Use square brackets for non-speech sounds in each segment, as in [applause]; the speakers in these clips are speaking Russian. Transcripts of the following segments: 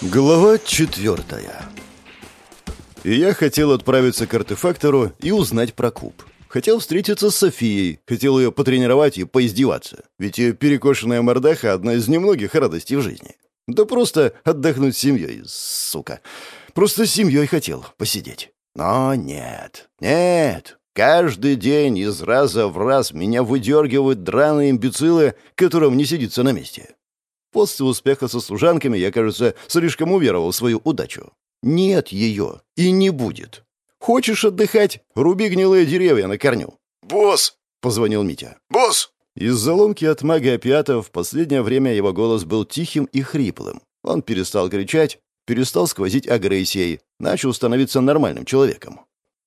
Глава четвертая. И я хотел отправиться к артефактору и узнать про куб. Хотел встретиться с Софией, хотел ее потренировать и поиздеваться. Ведь ее перекошенная мордаха — одна из немногих радостей в жизни. Да просто отдохнуть с семьей, сука. Просто с семьей хотел посидеть. Но нет, нет. Каждый день из раза в раз меня выдергивают драные имбецилы, которым не сидится на месте. После успеха со служанками я, кажется, слишком уверовал в свою удачу. Нет ее и не будет. Хочешь отдыхать? Руби гнилые деревья на корню. «Босс!» — позвонил Митя. «Босс!» Из-за ломки от мага опиата в последнее время его голос был тихим и хриплым. Он перестал кричать, перестал сквозить агрессией, начал становиться нормальным человеком.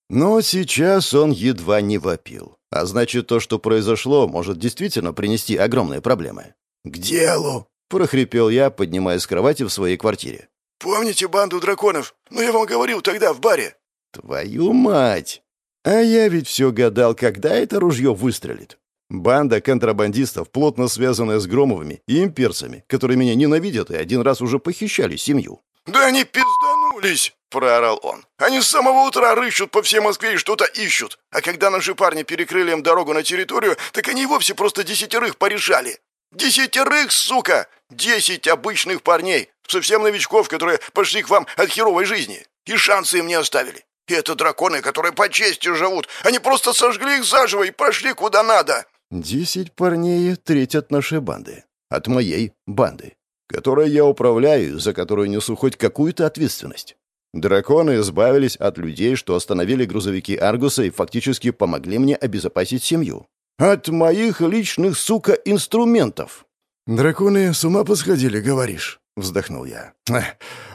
Но сейчас он едва не вопил. А значит, то, что произошло, может действительно принести огромные проблемы. «К делу!» Прохрипел я, поднимаясь с кровати в своей квартире. «Помните банду драконов? Ну, я вам говорил тогда в баре». «Твою мать! А я ведь все гадал, когда это ружье выстрелит. Банда контрабандистов, плотно связанная с Громовыми и имперцами, которые меня ненавидят и один раз уже похищали семью». «Да они пизданулись!» — проорал он. «Они с самого утра рыщут по всей Москве и что-то ищут. А когда наши парни перекрыли им дорогу на территорию, так они и вовсе просто десятерых порешали. Десятерых, сука! Десять обычных парней, совсем новичков, которые пошли к вам от херовой жизни. И шансы им не оставили. И это драконы, которые по чести живут. Они просто сожгли их заживо и прошли куда надо. Десять парней, треть от нашей банды. От моей банды. Которой я управляю, за которую несу хоть какую-то ответственность. Драконы избавились от людей, что остановили грузовики Аргуса и фактически помогли мне обезопасить семью. От моих личных, сука, инструментов. «Драконы с ума посходили, говоришь?» — вздохнул я.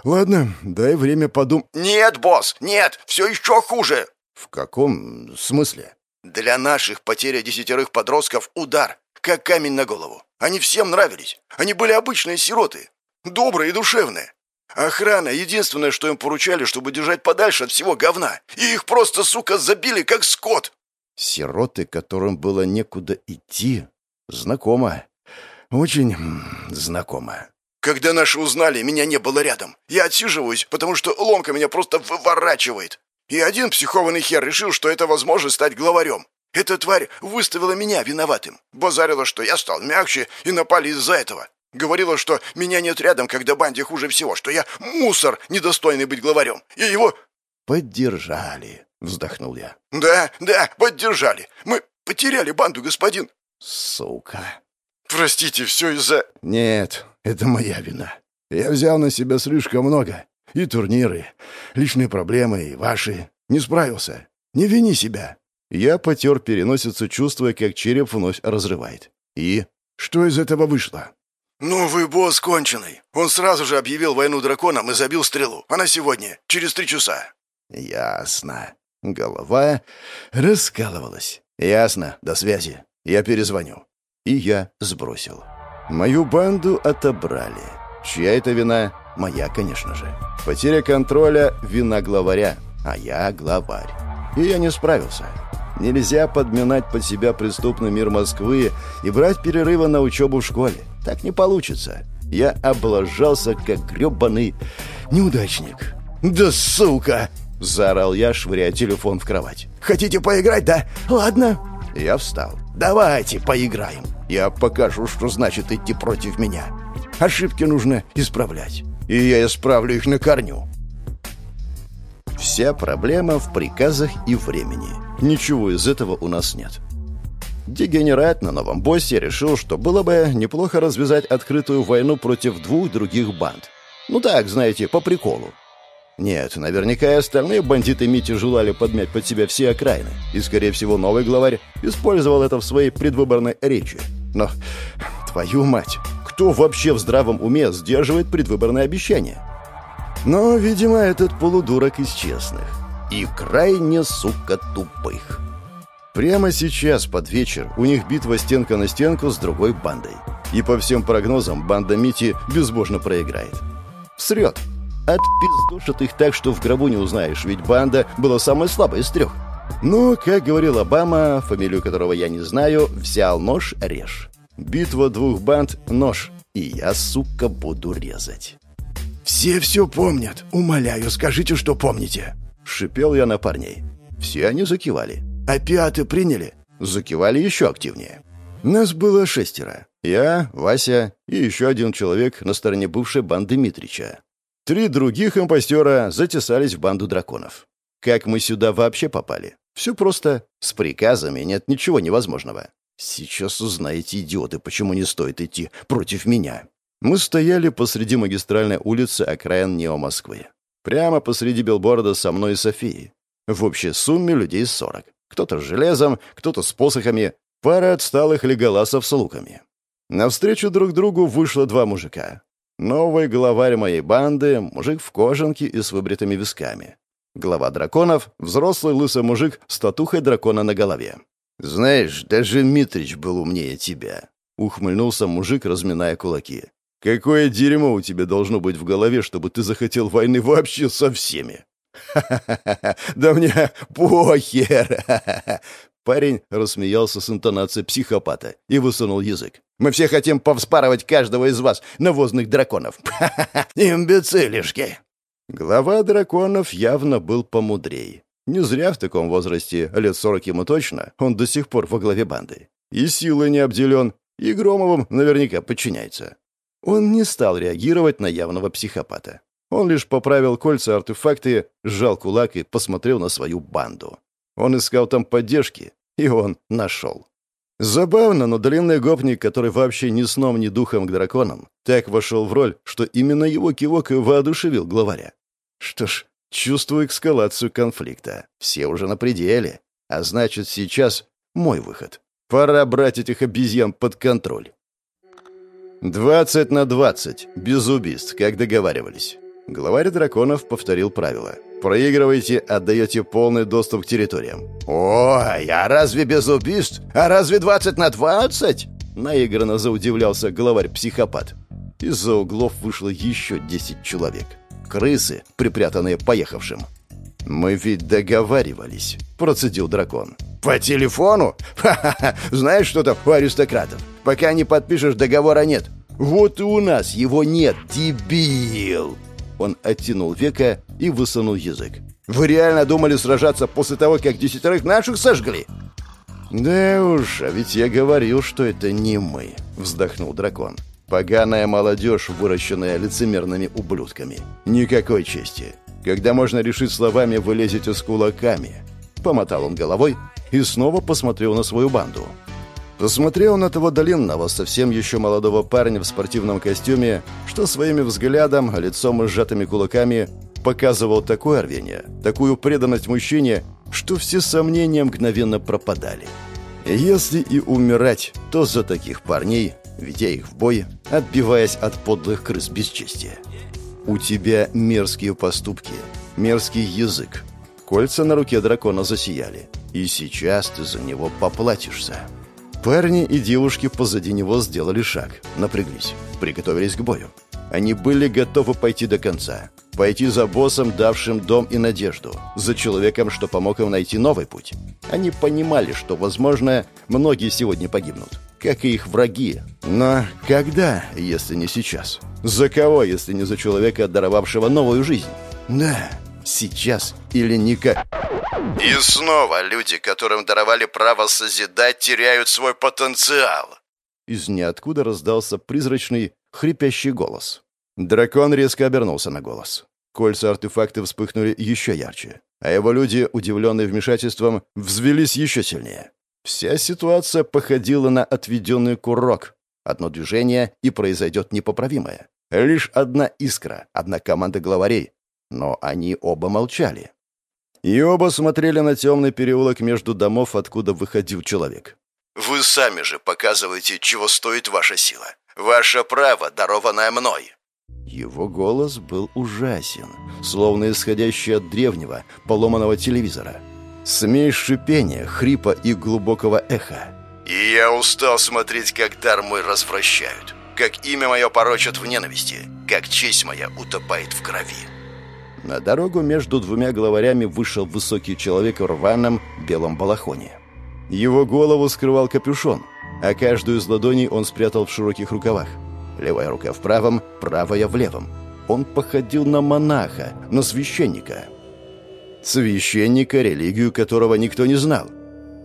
«Ладно, дай время подум...» «Нет, босс, нет, все еще хуже!» «В каком смысле?» «Для наших потеря десятерых подростков — удар, как камень на голову. Они всем нравились. Они были обычные сироты, добрые и душевные. Охрана — единственное, что им поручали, чтобы держать подальше от всего говна. И их просто, сука, забили, как скот!» «Сироты, которым было некуда идти? Знакомо. Очень знакомо. Когда наши узнали, меня не было рядом. Я отсиживаюсь, потому что ломка меня просто выворачивает. И один психованный хер решил, что это возможно стать главарем. Эта тварь выставила меня виноватым. Базарила, что я стал мягче, и напали из-за этого. Говорила, что меня нет рядом, когда банде хуже всего, что я мусор, недостойный быть главарем. И его... «Поддержали», — вздохнул я. «Да, да, поддержали. Мы потеряли банду, господин». «Сука». Простите, все из-за...» «Нет, это моя вина. Я взял на себя слишком много. И турниры, личные проблемы, и ваши. Не справился. Не вини себя». Я потер переносицу, чувствуя, как череп вновь разрывает. «И? Что из этого вышло?» «Новый босс конченый. Он сразу же объявил войну драконам и забил стрелу. Она сегодня, через три часа». «Ясно». Голова раскалывалась. «Ясно. До связи. Я перезвоню» и я сбросил. Мою банду отобрали. Чья это вина? Моя, конечно же. Потеря контроля — вина главаря, а я главарь. И я не справился. Нельзя подминать под себя преступный мир Москвы и брать перерывы на учебу в школе. Так не получится. Я облажался, как гребаный неудачник. «Да сука!» — заорал я, швыряя телефон в кровать. «Хотите поиграть, да? Ладно». Я встал. «Давайте поиграем. Я покажу, что значит идти против меня. Ошибки нужно исправлять. И я исправлю их на корню». Вся проблема в приказах и времени. Ничего из этого у нас нет. Дегенерат на новом боссе решил, что было бы неплохо развязать открытую войну против двух других банд. Ну так, знаете, по приколу. Нет, наверняка и остальные бандиты Мити желали подмять под себя все окраины, и, скорее всего, новый главарь использовал это в своей предвыборной речи. Но, твою мать, кто вообще в здравом уме сдерживает предвыборные обещания? Но, видимо, этот полудурок из честных. И крайне, сука, тупых. Прямо сейчас, под вечер, у них битва стенка на стенку с другой бандой. И по всем прогнозам, банда Мити безбожно проиграет. Всрет. Отпиздушат их так, что в гробу не узнаешь, ведь банда была самой слабой из трех. Ну, как говорил Обама, фамилию которого я не знаю, взял нож, режь. Битва двух банд — нож, и я, сука, буду резать. «Все все помнят. Умоляю, скажите, что помните». Шипел я на парней. Все они закивали. «Опиаты приняли?» Закивали еще активнее. Нас было шестеро. Я, Вася и еще один человек на стороне бывшей банды Митрича. Три других импостера затесались в банду драконов. Как мы сюда вообще попали? Все просто. С приказами нет ничего невозможного. Сейчас узнаете, идиоты, почему не стоит идти против меня. Мы стояли посреди магистральной улицы окраин Нео-Москвы. Прямо посреди билборда со мной и Софией. В общей сумме людей сорок. Кто-то с железом, кто-то с посохами, пара отсталых леголасов с луками. Навстречу друг другу вышло два мужика. Новый главарь моей банды, мужик в кожанке и с выбритыми висками. Глава драконов — взрослый лысый мужик с татухой дракона на голове. «Знаешь, даже Митрич был умнее тебя», — ухмыльнулся мужик, разминая кулаки. «Какое дерьмо у тебя должно быть в голове, чтобы ты захотел войны вообще со всеми?» «Ха-ха-ха! Да мне похер!» Парень рассмеялся с интонацией психопата и высунул язык. «Мы все хотим повспарывать каждого из вас, навозных драконов!» «Имбецилишки!» Глава драконов явно был помудрей. Не зря в таком возрасте, лет сорок ему точно, он до сих пор во главе банды. И силой не обделен, и Громовым наверняка подчиняется. Он не стал реагировать на явного психопата. Он лишь поправил кольца-артефакты, сжал кулак и посмотрел на свою банду. Он искал там поддержки, и он нашел. Забавно, но длинный гопник, который вообще ни сном, ни духом к драконам, так вошел в роль, что именно его кивок и воодушевил главаря. Что ж, чувствую эскалацию конфликта. Все уже на пределе. А значит, сейчас мой выход. Пора брать этих обезьян под контроль. «Двадцать на двадцать, без убийств, как договаривались». Главарь драконов повторил правила. Проигрываете, отдаете полный доступ к территориям. «Ой, а разве без убийств? А разве 20 на 20?» Наигранно заудивлялся главарь-психопат. Из-за углов вышло еще 10 человек. Крысы, припрятанные поехавшим. «Мы ведь договаривались», — процедил дракон. «По телефону? Ха-ха-ха! Знаешь, что там у аристократов? Пока не подпишешь, договора нет. Вот и у нас его нет, дебил!» Он оттянул века и высунул язык. «Вы реально думали сражаться после того, как десятерых наших сожгли?» «Да уж, а ведь я говорил, что это не мы», — вздохнул дракон. «Поганая молодежь, выращенная лицемерными ублюдками. Никакой чести. Когда можно решить словами, вы лезете с кулаками». Помотал он головой и снова посмотрел на свою банду. Посмотрел на того долинного, совсем еще молодого парня в спортивном костюме, что своими взглядом, лицом и сжатыми кулаками показывал такое рвение, такую преданность мужчине, что все сомнения мгновенно пропадали. Если и умирать, то за таких парней, ведя их в бой, отбиваясь от подлых крыс бесчестия. У тебя мерзкие поступки, мерзкий язык. Кольца на руке дракона засияли, и сейчас ты за него поплатишься. Парни и девушки позади него сделали шаг, напряглись, приготовились к бою. Они были готовы пойти до конца. Пойти за боссом, давшим дом и надежду. За человеком, что помог им найти новый путь. Они понимали, что, возможно, многие сегодня погибнут. Как и их враги. Но когда, если не сейчас? За кого, если не за человека, даровавшего новую жизнь? Да, сейчас или никак. И снова люди, которым даровали право созидать, теряют свой потенциал. Из ниоткуда раздался призрачный, хрипящий голос. Дракон резко обернулся на голос. Кольца-артефакты вспыхнули еще ярче, а его люди, удивленные вмешательством, взвелись еще сильнее. Вся ситуация походила на отведенный курок. Одно движение, и произойдет непоправимое. Лишь одна искра, одна команда главарей. Но они оба молчали. И оба смотрели на темный переулок между домов, откуда выходил человек. «Вы сами же показываете, чего стоит ваша сила. Ваше право, дарованное мной». Его голос был ужасен, словно исходящий от древнего, поломанного телевизора. Смесь шипения, хрипа и глубокого эха. «И я устал смотреть, как дар мой развращают, как имя мое порочат в ненависти, как честь моя утопает в крови». На дорогу между двумя главарями вышел высокий человек в рваном белом балахоне. Его голову скрывал капюшон, а каждую из ладоней он спрятал в широких рукавах. Левая рука в правом, правая в левом. Он походил на монаха, на священника. Священника, религию которого никто не знал.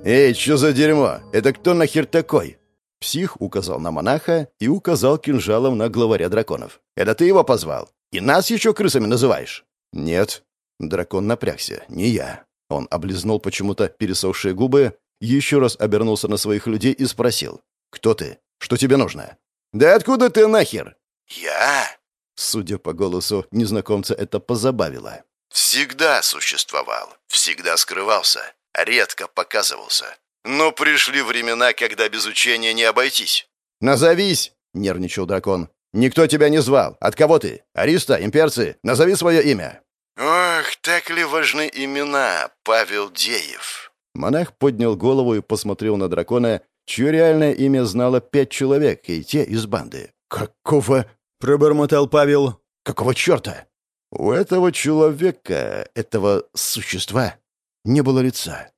«Эй, что за дерьмо? Это кто нахер такой?» Псих указал на монаха и указал кинжалом на главаря драконов. «Это ты его позвал? И нас еще крысами называешь?» «Нет». Дракон напрягся. «Не я». Он облизнул почему-то пересохшие губы, еще раз обернулся на своих людей и спросил. «Кто ты? Что тебе нужно?» «Да откуда ты нахер?» «Я?» Судя по голосу незнакомца, это позабавило. «Всегда существовал, всегда скрывался, редко показывался. Но пришли времена, когда без учения не обойтись». «Назовись!» — нервничал дракон. «Никто тебя не звал. От кого ты? Ариста? Имперцы? Назови свое имя!» «Ох, так ли важны имена, Павел Деев?» Монах поднял голову и посмотрел на дракона, чье реальное имя знало пять человек, и те из банды. «Какого?» — пробормотал Павел. «Какого черта?» У этого человека, этого существа, не было лица.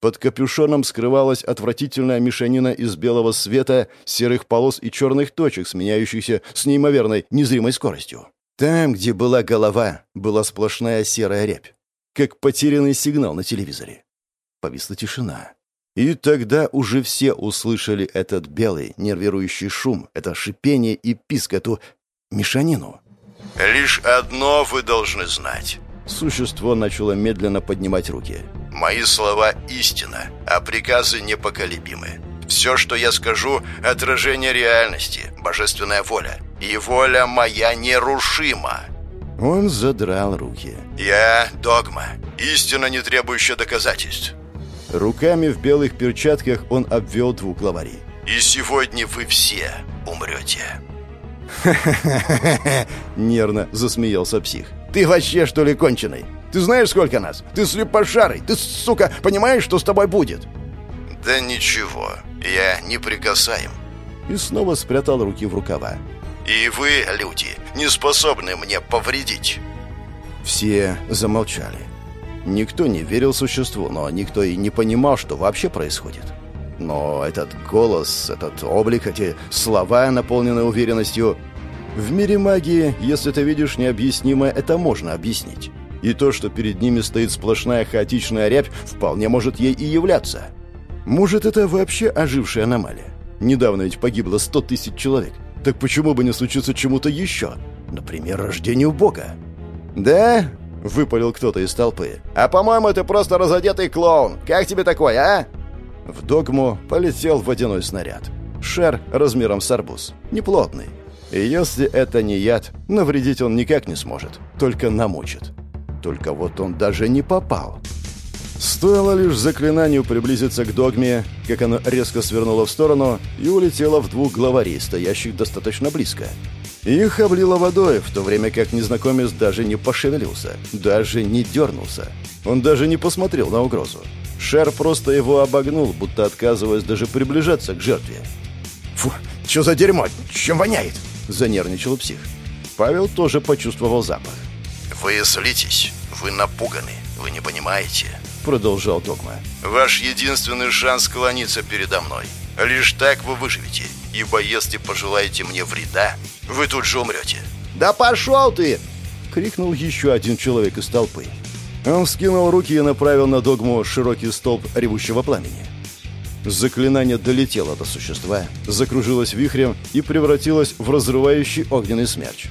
Под капюшоном скрывалась отвратительная мешанина из белого света, серых полос и черных точек, сменяющихся с неимоверной незримой скоростью. Там, где была голова, была сплошная серая рябь, как потерянный сигнал на телевизоре. Повисла тишина. И тогда уже все услышали этот белый, нервирующий шум, это шипение и писк, эту мешанину. «Лишь одно вы должны знать». Существо начало медленно поднимать руки. «Мои слова — истина, а приказы непоколебимы. Все, что я скажу — отражение реальности, божественная воля. И воля моя нерушима». Он задрал руки. «Я — догма, истина, не требующая доказательств. Руками в белых перчатках он обвел двух главарей. «И сегодня вы все умрете». [laughs] нервно засмеялся псих. «Ты вообще, что ли, конченый? Ты знаешь, сколько нас? Ты слепошарый! Ты, сука, понимаешь, что с тобой будет?» «Да ничего, я не прикасаем». И снова спрятал руки в рукава. «И вы, люди, не способны мне повредить». Все замолчали. Никто не верил существу, но никто и не понимал, что вообще происходит. Но этот голос, этот облик, эти слова, наполненные уверенностью... В мире магии, если ты видишь необъяснимое, это можно объяснить. И то, что перед ними стоит сплошная хаотичная рябь, вполне может ей и являться. Может, это вообще ожившая аномалия? Недавно ведь погибло сто тысяч человек. Так почему бы не случиться чему-то еще? Например, рождению Бога? «Да?» — выпалил кто-то из толпы. «А по-моему, это просто разодетый клоун. Как тебе такой, а?» В догму полетел водяной снаряд. Шер размером с арбуз. Неплотный. И если это не яд, навредить он никак не сможет. Только намочит. Только вот он даже не попал. Стоило лишь заклинанию приблизиться к догме, как оно резко свернуло в сторону и улетело в двух главарей, стоящих достаточно близко. Их облило водой, в то время как незнакомец даже не пошевелился, даже не дернулся. Он даже не посмотрел на угрозу. Шер просто его обогнул, будто отказываясь даже приближаться к жертве. «Фу, что за дерьмо? Чем воняет?» – занервничал псих. Павел тоже почувствовал запах. «Вы злитесь, вы напуганы, вы не понимаете», – продолжал Догма. «Ваш единственный шанс склониться передо мной. Лишь так вы выживете, ибо если пожелаете мне вреда, вы тут же умрете». «Да пошел ты!» — крикнул еще один человек из толпы. Он вскинул руки и направил на догму широкий столб ревущего пламени. Заклинание долетело до существа, закружилось вихрем и превратилось в разрывающий огненный смерч.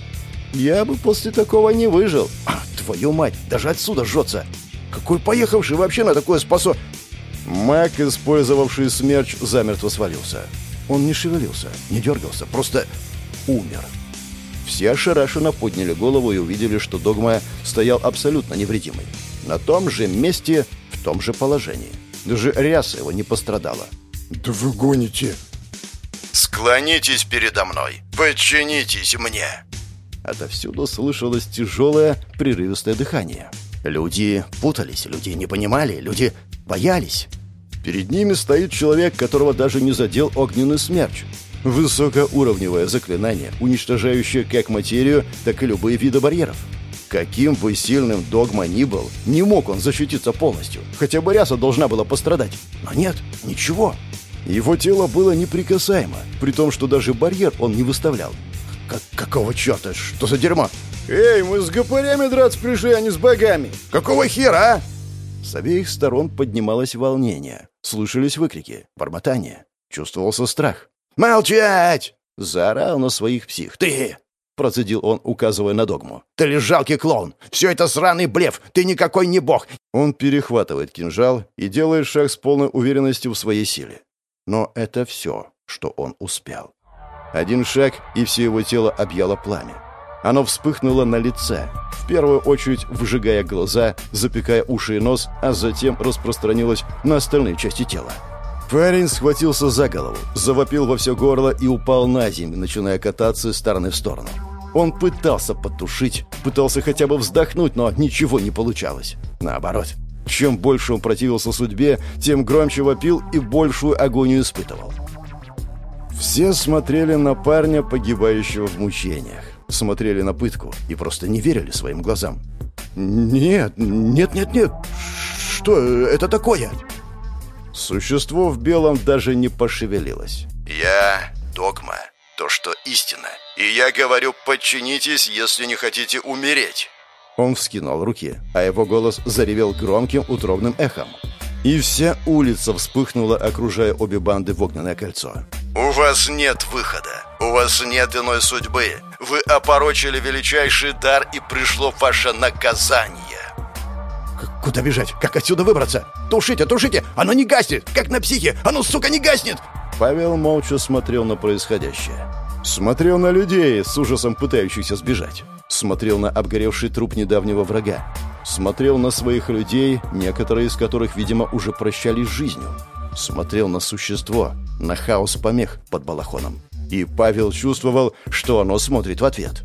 «Я бы после такого не выжил. А, твою мать, даже отсюда жжется! Какой поехавший вообще на такое способ...» Маг, использовавший смерч, замертво свалился. Он не шевелился, не дергался, просто умер. Все ошарашенно подняли голову и увидели, что Догма стоял абсолютно невредимый. На том же месте, в том же положении. Даже ряса его не пострадала. «Да вы гоните!» «Склонитесь передо мной! Подчинитесь мне!» Отовсюду слышалось тяжелое, прерывистое дыхание. Люди путались, люди не понимали, люди боялись. Перед ними стоит человек, которого даже не задел огненный смерч. Высокоуровневое заклинание, уничтожающее как материю, так и любые виды барьеров. Каким бы сильным догма ни был, не мог он защититься полностью. Хотя бы ряса должна была пострадать. Но нет, ничего. Его тело было неприкасаемо, при том, что даже барьер он не выставлял. Как какого черта? Что за дерьмо? Эй, мы с гопарями драться пришли, а не с богами. Какого хера, а? С обеих сторон поднималось волнение. Слышались выкрики, бормотание. Чувствовался страх. «Молчать!» — заорал на своих псих. «Ты!» — процедил он, указывая на догму. «Ты лишь жалкий клоун! Все это сраный блеф! Ты никакой не бог!» Он перехватывает кинжал и делает шаг с полной уверенностью в своей силе. Но это все, что он успел. Один шаг, и все его тело объяло пламя. Оно вспыхнуло на лице, в первую очередь выжигая глаза, запекая уши и нос, а затем распространилось на остальные части тела. Парень схватился за голову, завопил во все горло и упал на землю, начиная кататься из стороны в сторону. Он пытался потушить, пытался хотя бы вздохнуть, но ничего не получалось. Наоборот, чем больше он противился судьбе, тем громче вопил и большую агонию испытывал. Все смотрели на парня, погибающего в мучениях смотрели на пытку и просто не верили своим глазам. «Нет, нет, нет, нет! Что это такое?» Существо в белом даже не пошевелилось. «Я — догма, то, что истина. И я говорю, подчинитесь, если не хотите умереть». Он вскинул руки, а его голос заревел громким утробным эхом. И вся улица вспыхнула, окружая обе банды в огненное кольцо. «У вас нет выхода. У вас нет иной судьбы. Вы опорочили величайший дар, и пришло ваше наказание». «Куда бежать? Как отсюда выбраться? Тушите, тушите! Оно не гаснет! Как на психе! Оно, сука, не гаснет!» Павел молча смотрел на происходящее. Смотрел на людей, с ужасом пытающихся сбежать. Смотрел на обгоревший труп недавнего врага. Смотрел на своих людей, некоторые из которых, видимо, уже прощались с жизнью. Смотрел на существо, на хаос помех под балахоном. И Павел чувствовал, что оно смотрит в ответ.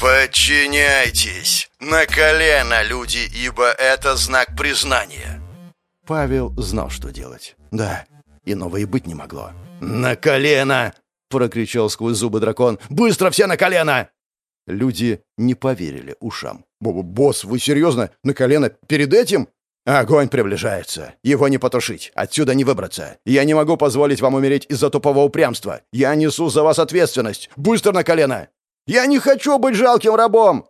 «Подчиняйтесь! На колено, люди, ибо это знак признания!» Павел знал, что делать. Да, иного и быть не могло. «На колено!» — прокричал сквозь зубы дракон. «Быстро все на колено!» Люди не поверили ушам. «Босс, вы серьезно? На колено перед этим?» «Огонь приближается. Его не потушить. Отсюда не выбраться. Я не могу позволить вам умереть из-за тупого упрямства. Я несу за вас ответственность. Быстро на колено!» «Я не хочу быть жалким рабом!»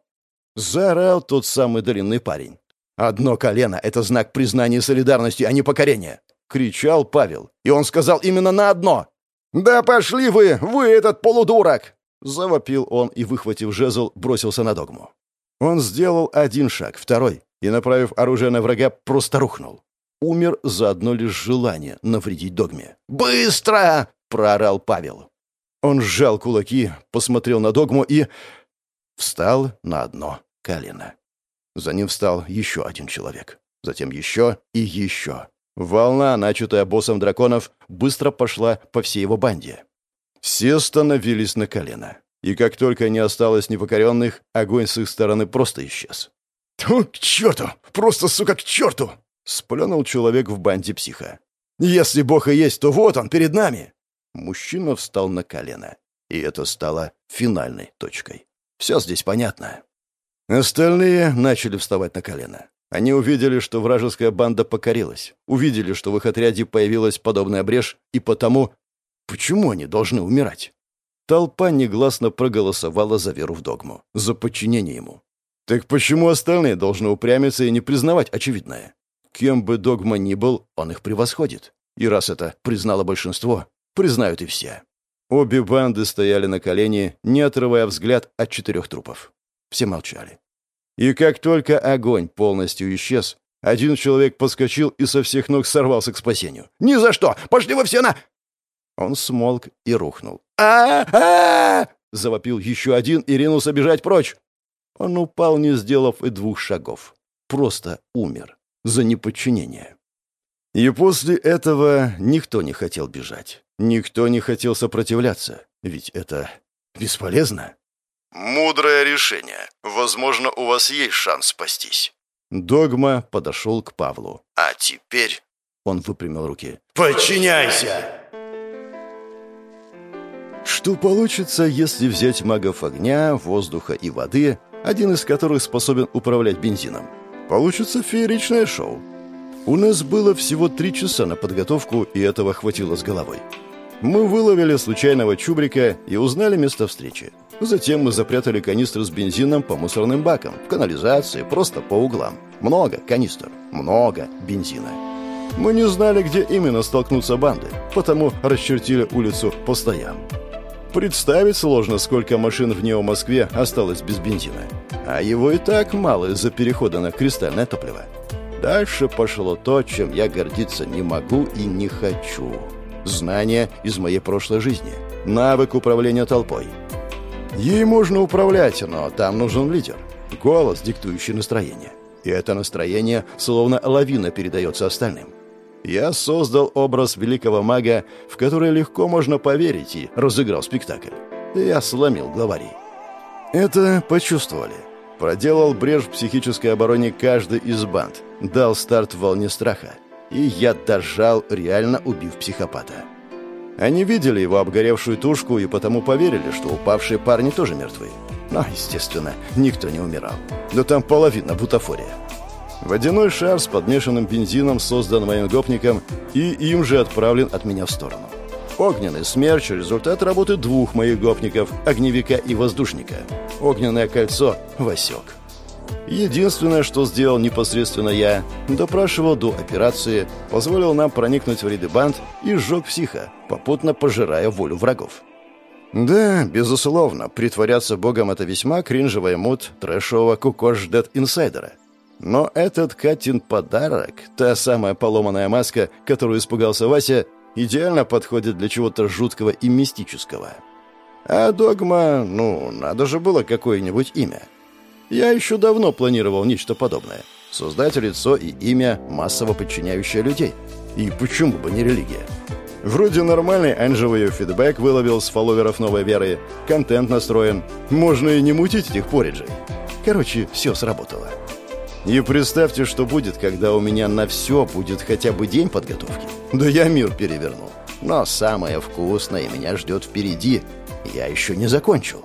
Заорал тот самый длинный парень. «Одно колено — это знак признания солидарности, а не покорения!» — кричал Павел. И он сказал именно на одно. «Да пошли вы, вы этот полудурок!» Завопил он и, выхватив жезл, бросился на догму. Он сделал один шаг, второй, и, направив оружие на врага, просто рухнул. Умер за одно лишь желание навредить догме. «Быстро!» — проорал Павел. Он сжал кулаки, посмотрел на догму и... встал на одно колено. За ним встал еще один человек. Затем еще и еще. Волна, начатая боссом драконов, быстро пошла по всей его банде. Все становились на колено. И как только не осталось непокоренных, огонь с их стороны просто исчез. «Тьфу, к черту! Просто, сука, к черту!» — сплюнул человек в банде психа. «Если Бог и есть, то вот он, перед нами!» Мужчина встал на колено. И это стало финальной точкой. Все здесь понятно. Остальные начали вставать на колено. Они увидели, что вражеская банда покорилась. Увидели, что в их отряде появилась подобная брешь, и потому Почему они должны умирать? Толпа негласно проголосовала за веру в догму, за подчинение ему. Так почему остальные должны упрямиться и не признавать очевидное? Кем бы догма ни был, он их превосходит. И раз это признало большинство, признают и все. Обе банды стояли на колени, не отрывая взгляд от четырех трупов. Все молчали. И как только огонь полностью исчез, один человек подскочил и со всех ног сорвался к спасению. «Ни за что! Пошли вы все на...» Он смолк и рухнул. а а завопил еще один и ринулся бежать прочь. Он упал, не сделав и двух шагов. Просто умер за неподчинение. И после этого никто не хотел бежать. Никто не хотел сопротивляться. Ведь это бесполезно. «Мудрое решение. Возможно, у вас есть шанс спастись». Догма подошел к Павлу. «А теперь...» Он выпрямил руки. «Подчиняйся!» Что получится, если взять магов огня, воздуха и воды, один из которых способен управлять бензином? Получится фееричное шоу. У нас было всего три часа на подготовку, и этого хватило с головой. Мы выловили случайного чубрика и узнали место встречи. Затем мы запрятали канистры с бензином по мусорным бакам, в канализации, просто по углам. Много канистр, много бензина. Мы не знали, где именно столкнутся банды, потому расчертили улицу по стоям. Представить сложно, сколько машин в Нео-Москве осталось без бензина. А его и так мало из-за перехода на кристальное топливо. Дальше пошло то, чем я гордиться не могу и не хочу. Знания из моей прошлой жизни. Навык управления толпой. Ей можно управлять, но там нужен лидер. Голос, диктующий настроение. И это настроение словно лавина передается остальным. Я создал образ великого мага, в который легко можно поверить, и разыграл спектакль. Я сломил главарей. Это почувствовали. Проделал брешь в психической обороне каждый из банд. Дал старт волне страха. И я дожал, реально убив психопата. Они видели его обгоревшую тушку и потому поверили, что упавшие парни тоже мертвы. Но, естественно, никто не умирал. Да там половина бутафория. Водяной шар с подмешанным бензином создан моим гопником и им же отправлен от меня в сторону. Огненный смерч – результат работы двух моих гопников – огневика и воздушника. Огненное кольцо – Васек. Единственное, что сделал непосредственно я, допрашивал до операции, позволил нам проникнуть в ряды банд и сжег психа, попутно пожирая волю врагов. Да, безусловно, притворяться богом – это весьма кринжевый мут трэшового кукош дед инсайдера. Но этот Катин подарок, та самая поломанная маска, которую испугался Вася, идеально подходит для чего-то жуткого и мистического. А догма, ну, надо же было какое-нибудь имя. Я еще давно планировал нечто подобное. Создать лицо и имя, массово подчиняющее людей. И почему бы не религия? Вроде нормальный анжевый фидбэк выловил с фолловеров новой веры, контент настроен, можно и не мутить этих пориджей. Короче, все сработало. И представьте, что будет, когда у меня на все будет хотя бы день подготовки. Да я мир переверну. Но самое вкусное меня ждет впереди. Я еще не закончил.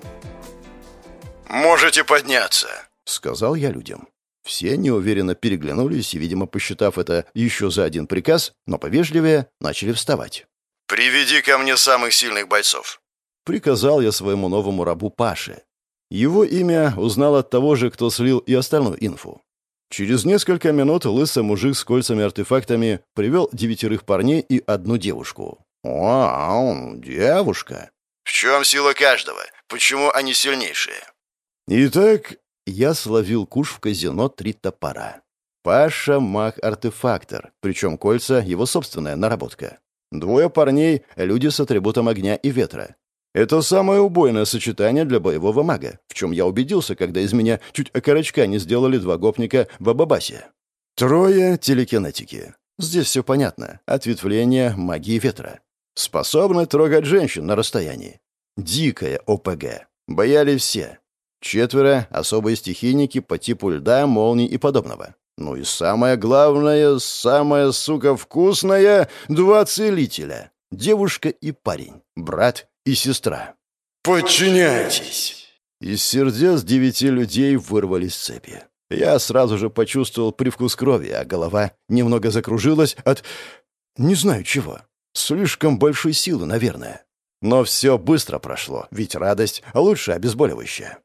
«Можете подняться», — сказал я людям. Все неуверенно переглянулись и, видимо, посчитав это еще за один приказ, но повежливее, начали вставать. «Приведи ко мне самых сильных бойцов», — приказал я своему новому рабу Паше. Его имя узнал от того же, кто слил и остальную инфу. Через несколько минут лысый мужик с кольцами-артефактами привел девятерых парней и одну девушку. «Вау, девушка!» «В чем сила каждого? Почему они сильнейшие?» Итак, я словил куш в казино «Три топора». Паша — маг-артефактор, причем кольца — его собственная наработка. Двое парней — люди с атрибутом огня и ветра. Это самое убойное сочетание для боевого мага, в чем я убедился, когда из меня чуть окорочка не сделали два гопника в Абабасе. Трое телекинетики. Здесь все понятно. Ответвление магии ветра. Способны трогать женщин на расстоянии. Дикая ОПГ. Боялись все. Четверо — особые стихийники по типу льда, молний и подобного. Ну и самое главное, самое, сука, вкусное — два целителя. Девушка и парень, брат и сестра. «Подчиняйтесь!» Из сердец девяти людей вырвались цепи. Я сразу же почувствовал привкус крови, а голова немного закружилась от... не знаю чего. Слишком большой силы, наверное. Но все быстро прошло, ведь радость лучше обезболивающая.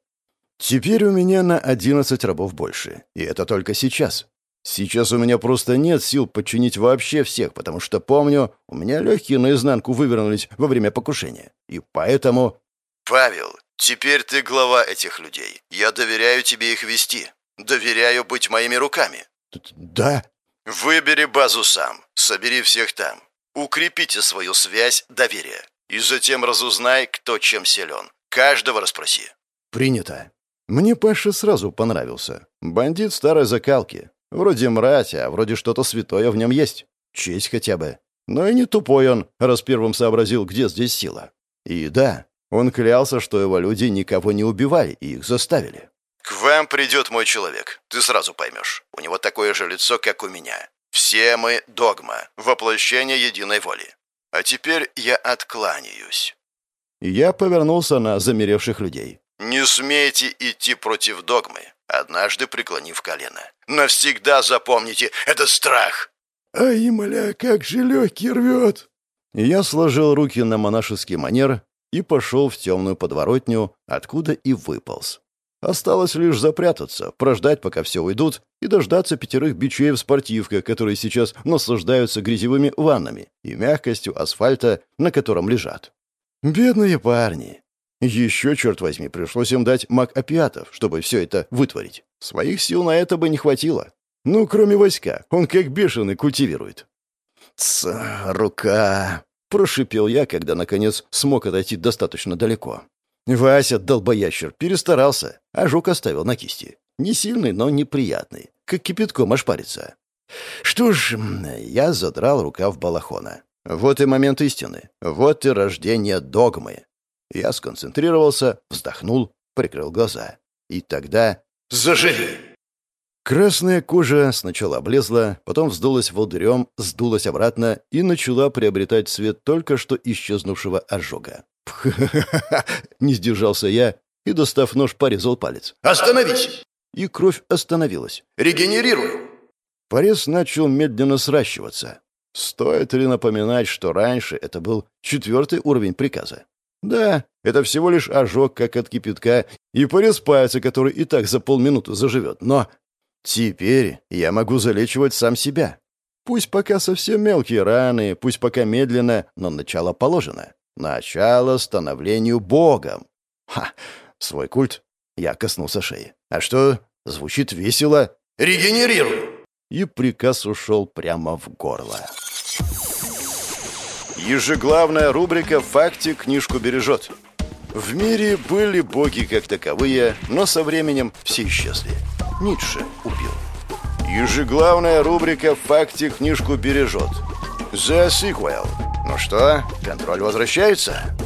Теперь у меня на одиннадцать рабов больше, и это только сейчас. Сейчас у меня просто нет сил подчинить вообще всех, потому что, помню, у меня легкие наизнанку вывернулись во время покушения. И поэтому... «Павел, теперь ты глава этих людей. Я доверяю тебе их вести. Доверяю быть моими руками». «Да?» «Выбери базу сам. Собери всех там. Укрепите свою связь доверия. И затем разузнай, кто чем силен. Каждого расспроси». «Принято». Мне Паша сразу понравился. Бандит старой закалки. Вроде мразь, а вроде что-то святое в нем есть. Честь хотя бы. Но и не тупой он, раз первым сообразил, где здесь сила. И да, он клялся, что его люди никого не убивали и их заставили. «К вам придет мой человек. Ты сразу поймешь. У него такое же лицо, как у меня. Все мы — догма, воплощение единой воли. А теперь я откланяюсь». Я повернулся на замеревших людей. «Не смейте идти против догмы однажды преклонив колено. «Навсегда запомните, это страх!» «Ай, мля, как же легкий рвет!» Я сложил руки на монашеский манер и пошел в темную подворотню, откуда и выполз. Осталось лишь запрятаться, прождать, пока все уйдут, и дождаться пятерых бичей в спортивках, которые сейчас наслаждаются грязевыми ваннами и мягкостью асфальта, на котором лежат. Бедные парни. Еще, черт возьми, пришлось им дать маг опиатов, чтобы все это вытворить. Своих сил на это бы не хватило. Ну, кроме Васька, он как бешеный культивирует. «Тсс, рука!» — прошипел я, когда, наконец, смог отойти достаточно далеко. Вася, долбоящер, перестарался, ожог оставил на кисти. Не сильный, но неприятный, как кипятком ошпарится. Что ж, я задрал рукав балахона. Вот и момент истины. Вот и рождение догмы. Я сконцентрировался, вздохнул, прикрыл глаза. И тогда... «Заживи!» Красная кожа сначала облезла, потом вздулась волдырем, сдулась обратно и начала приобретать цвет только что исчезнувшего ожога. [laughs] Не сдержался я и, достав нож, порезал палец. «Остановись!» И кровь остановилась. «Регенерирую!» Порез начал медленно сращиваться. Стоит ли напоминать, что раньше это был четвертый уровень приказа? Да, это всего лишь ожог, как от кипятка, и порез пальца, который и так за полминуты заживет. Но теперь я могу залечивать сам себя. Пусть пока совсем мелкие раны, пусть пока медленно, но начало положено. Начало становлению богом. Ха, свой культ. Я коснулся шеи. А что? Звучит весело. Регенерирую! И приказ ушел прямо в горло. Ежеглавная рубрика «В факте книжку бережет». В мире были боги как таковые, но со временем все исчезли. Ницше убил. Ежеглавная рубрика «В факте книжку бережет». The Sequel. Ну что, контроль возвращается?